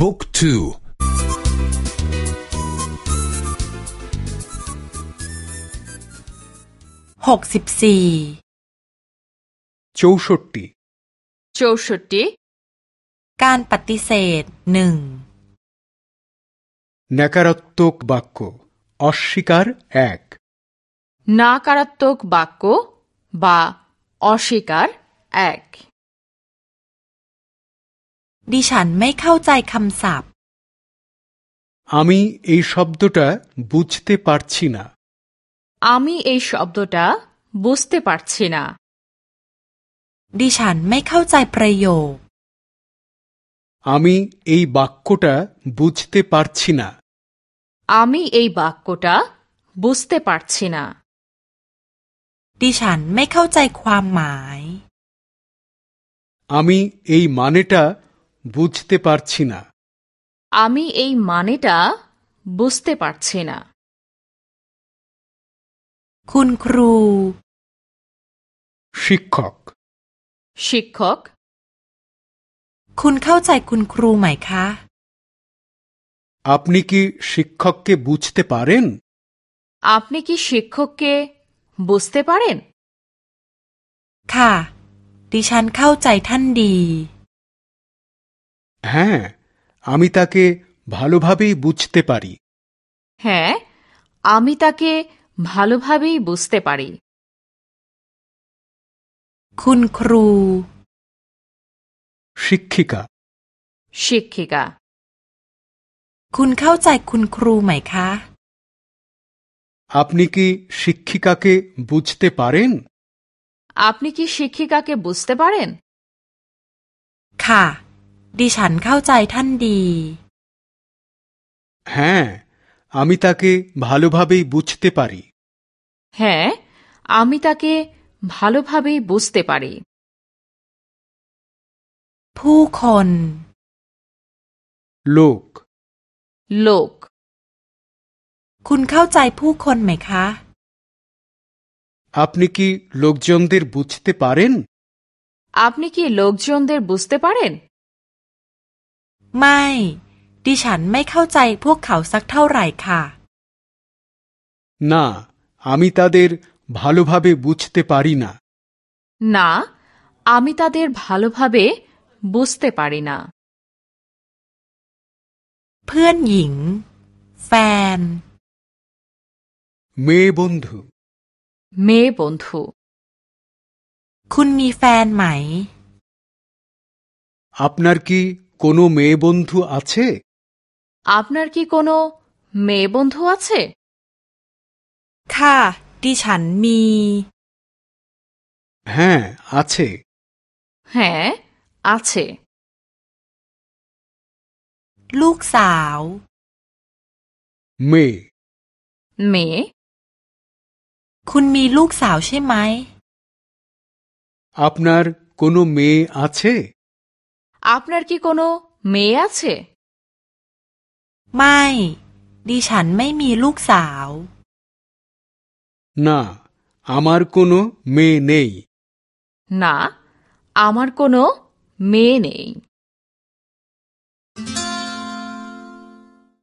บุ๊กทูหกสิบสี่ চৌষট্টি চৌষট্টি การปฏิเสธหนึ่ง ন্যাকারাত্মক বাক্য অস্বীকার এক নাকারাত্মক বাক্য বা অস্বীকার এক ดิฉันไม่เข้าใจคำศัพท์ আমি এই শব্দটা বুঝতে পারছি না আমি এই শব্দটা বুঝতে পারছি না ดิฉันไม่เข้าใจประโยค আমি এই বাক্যটা বুঝতে পারছি না আমি এই বাক্যটা বুঝতে পারছি না ดิฉันไม่เข้าใจความหมาย আমি এই মানেটা বুঝতে পারছি না আমি এই মানেটা বুঝতে পারছি না คุณครู শিক্ষক শিক্ষক คุณเข้าใจคุณครูไหมคะ আপনি কি শিক্ষককে বুঝতে পারেন আপনি কি শিক্ষককে বুঝতে পারেন ค่ะ ดิฉันเข้าใจท่านดี হ্যাঁ আমি তাকে ভালোভাবেই বুঝতে পারি হ্যাঁ আমি তাকে ভালোভাবেই বুঝতে পারি คุณครู শিক্ষিকা শিক্ষিকা คุณเข้าใจคุณครูไหมคะ আপনি কি শিক্ষিকাকে বুঝতে পারেন আপনি কি শিক্ষিকাকে বুঝতে পারেন ค่ะ ดิฉันเข้าใจท่านดี হ্যাঁ আমি তাকে ভালোভাবেই বুঝতে পারি হ্যাঁ আমি তাকে ভালোভাবেই বুঝতে পারি ผู้คน লোক লোক คุณเข้าใจผู้คนไหมคะ আপনি কি লোকজনদের বুঝতে পারেন আপনি কি লোকজনদের বুঝতে পারেন ไม่ ดิฉันไม่เข้าใจพวกเขาสักเท่าไหร่ค่ะ না আমি তাদের ভালোভাবে বুঝতে পারি না না আমি তাদের ভালোভাবে বুঝতে পারি না เพื่อนหญิง แฟน মেয়ে বন্ধু মেয়ে বন্ধু คุณมีแฟนไหม আপনার কি কোনো মেয়ে বন্ধু আছে আপনার কি কোনো মেয়ে বন্ধু আছে ค่ะ ดิฉันมี হ্যাঁ আছে হ্যাঁ আছে ลูกสาว মেয়ে মেয়ে คุณมีลูกสาวใช่ไหม আপনার কোনো মেয়ে আছে আপনার কি কোনো মেয়ে আছে ไม่ ดิฉันไม่มีลูกสาว না আমার কোনো মেয়ে নেই না আমার কোনো মেয়ে নেই